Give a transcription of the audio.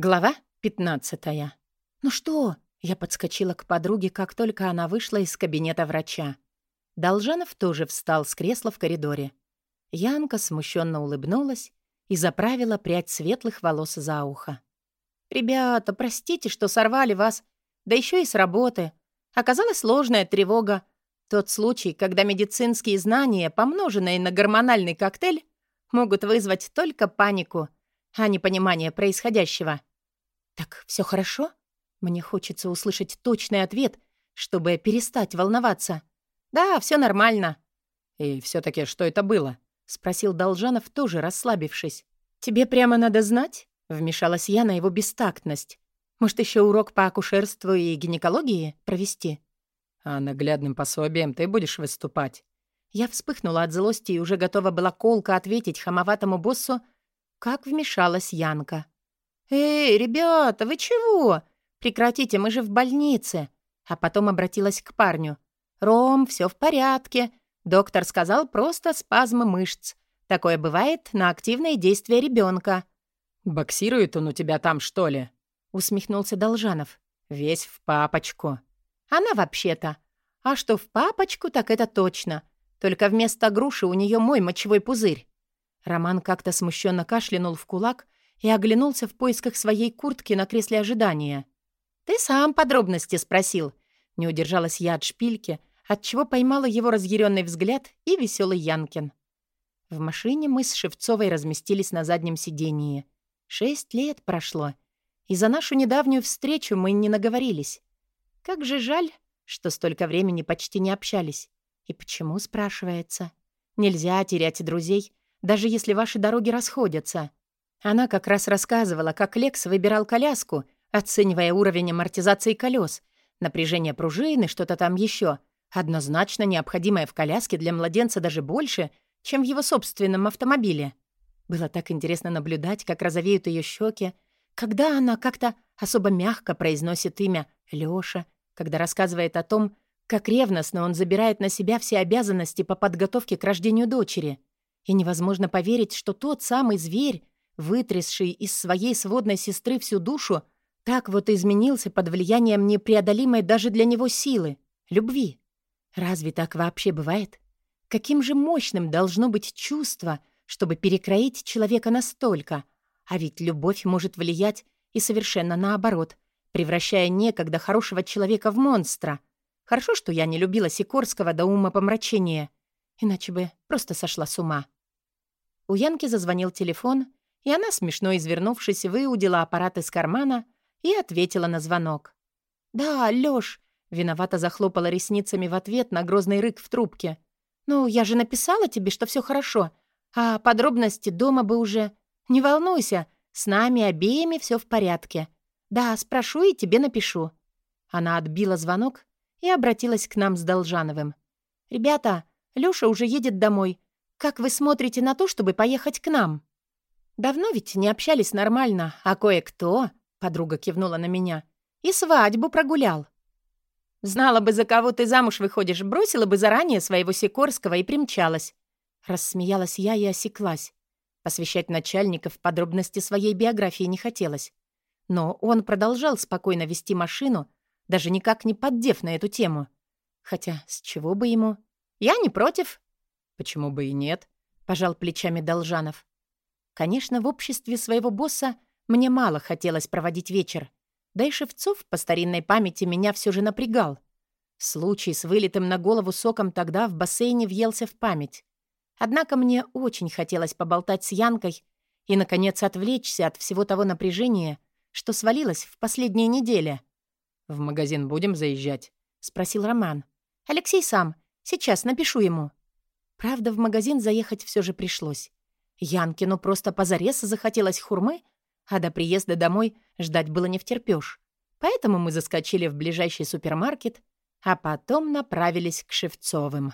Глава 15. «Ну что?» Я подскочила к подруге, как только она вышла из кабинета врача. Должанов тоже встал с кресла в коридоре. Янка смущенно улыбнулась и заправила прядь светлых волос за ухо. «Ребята, простите, что сорвали вас, да еще и с работы. Оказалась сложная тревога. Тот случай, когда медицинские знания, помноженные на гормональный коктейль, могут вызвать только панику, а не понимание происходящего». «Так все хорошо?» Мне хочется услышать точный ответ, чтобы перестать волноваться. «Да, все нормально». «И все таки что это было?» — спросил Должанов, тоже расслабившись. «Тебе прямо надо знать?» — вмешалась я на его бестактность. «Может, еще урок по акушерству и гинекологии провести?» «А наглядным пособием ты будешь выступать?» Я вспыхнула от злости и уже готова была колко ответить хамоватому боссу, как вмешалась Янка. «Эй, ребята, вы чего? Прекратите, мы же в больнице!» А потом обратилась к парню. «Ром, все в порядке. Доктор сказал просто спазмы мышц. Такое бывает на активные действия ребенка. «Боксирует он у тебя там, что ли?» усмехнулся Должанов. «Весь в папочку». «Она вообще-то. А что в папочку, так это точно. Только вместо груши у нее мой мочевой пузырь». Роман как-то смущенно кашлянул в кулак и оглянулся в поисках своей куртки на кресле ожидания. «Ты сам подробности спросил». Не удержалась я от шпильки, отчего поймала его разъяренный взгляд и веселый Янкин. В машине мы с Шевцовой разместились на заднем сидении. Шесть лет прошло, и за нашу недавнюю встречу мы не наговорились. Как же жаль, что столько времени почти не общались. И почему, спрашивается? Нельзя терять друзей, даже если ваши дороги расходятся. Она как раз рассказывала, как Лекс выбирал коляску, оценивая уровень амортизации колес, напряжение пружины, что-то там еще. Однозначно необходимое в коляске для младенца даже больше, чем в его собственном автомобиле. Было так интересно наблюдать, как розовеют ее щеки, когда она как-то особо мягко произносит имя Лёша, когда рассказывает о том, как ревностно он забирает на себя все обязанности по подготовке к рождению дочери. И невозможно поверить, что тот самый зверь, вытрясший из своей сводной сестры всю душу, так вот изменился под влиянием непреодолимой даже для него силы — любви. Разве так вообще бывает? Каким же мощным должно быть чувство, чтобы перекроить человека настолько? А ведь любовь может влиять и совершенно наоборот, превращая некогда хорошего человека в монстра. Хорошо, что я не любила Сикорского до ума помрачения, иначе бы просто сошла с ума. У Янки зазвонил телефон, и она, смешно извернувшись, выудила аппарат из кармана и ответила на звонок. «Да, Лёш», — виновато захлопала ресницами в ответ на грозный рык в трубке. «Ну, я же написала тебе, что все хорошо, а подробности дома бы уже... Не волнуйся, с нами обеими все в порядке. Да, спрошу и тебе напишу». Она отбила звонок и обратилась к нам с Должановым. «Ребята, Лёша уже едет домой. Как вы смотрите на то, чтобы поехать к нам?» «Давно ведь не общались нормально, а кое-кто...» — подруга кивнула на меня. «И свадьбу прогулял». «Знала бы, за кого ты замуж выходишь, бросила бы заранее своего Сикорского и примчалась». Рассмеялась я и осеклась. Посвящать начальника в подробности своей биографии не хотелось. Но он продолжал спокойно вести машину, даже никак не поддев на эту тему. Хотя с чего бы ему? «Я не против», «Почему бы и нет?» — пожал плечами Должанов. Конечно, в обществе своего босса мне мало хотелось проводить вечер. Да и Шевцов по старинной памяти меня все же напрягал. Случай с вылитым на голову соком тогда в бассейне въелся в память. Однако мне очень хотелось поболтать с Янкой и, наконец, отвлечься от всего того напряжения, что свалилось в последние недели. «В магазин будем заезжать?» — спросил Роман. «Алексей сам. Сейчас напишу ему». Правда, в магазин заехать все же пришлось. Янкину просто позарез захотелось хурмы, а до приезда домой ждать было не втерпёшь. Поэтому мы заскочили в ближайший супермаркет, а потом направились к Шевцовым.